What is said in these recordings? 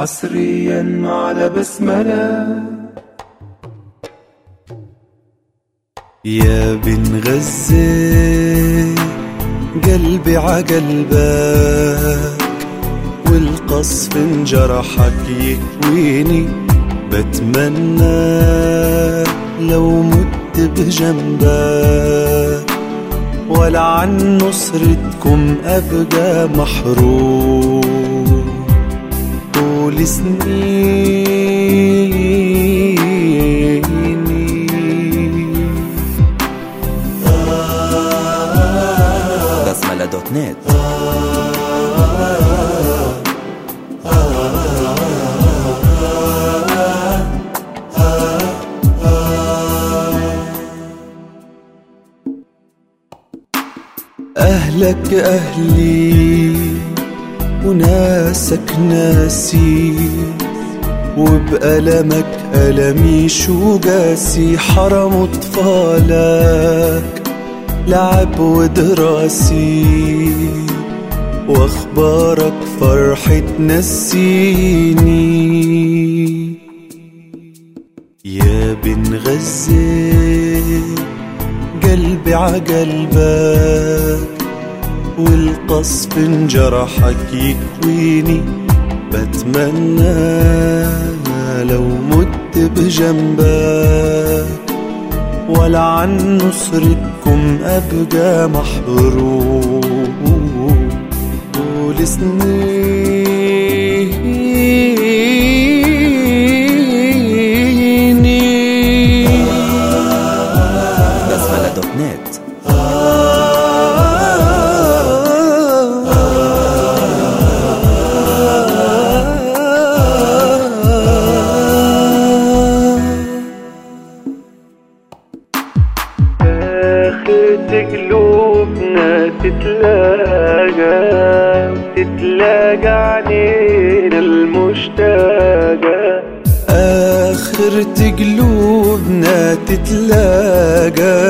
حصريا على بسملة. يا بن غزة قلبي عقلبك والقصف انجرحك يكويني. بتمنى لو مت بجنبك ولا عن نصرتكم أبقى محروم طول سنيني بسملة دوت نت. أهلك أهلي وناسك ناسي وبألمك ألمي شو قاسي حرم أطفالك لعب ودراسي وأخبارك فرحة تنسيني. يا بن غزة قلبي عقلبك والقصف انجرحك يكويني بتمنى لو مت بجنبك. ولا عن نصرتكم أبقى محروم طول سنيني تتلاقى وتتلاقى عنينا المشتاقة. آخرة قلوبنا تتلاقى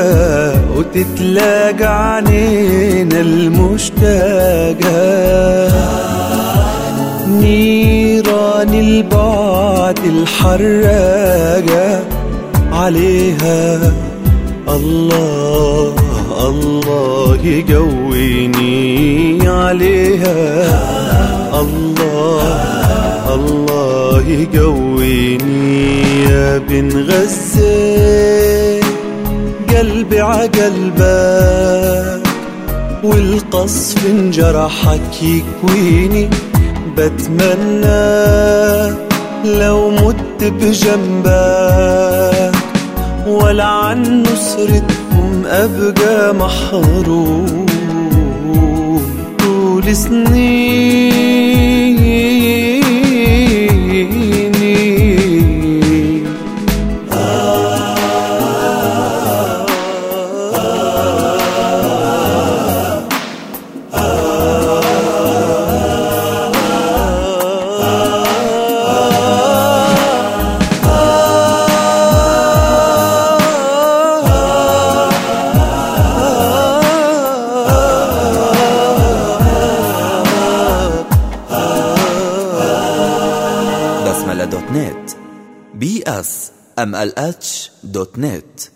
وتتلاقى عنينا المشتاقة. نيران البعد الحراقة عليها الله. الله يقويني عليها. الله الله يقويني يا بن غزة. قلبي عقلبك والقصف انجرحك يكويني. بتمنى لو مت بجنبك ولا عن نصرتكم أبقى محروم. دوت نت بي إس أم ال إتش دوت نت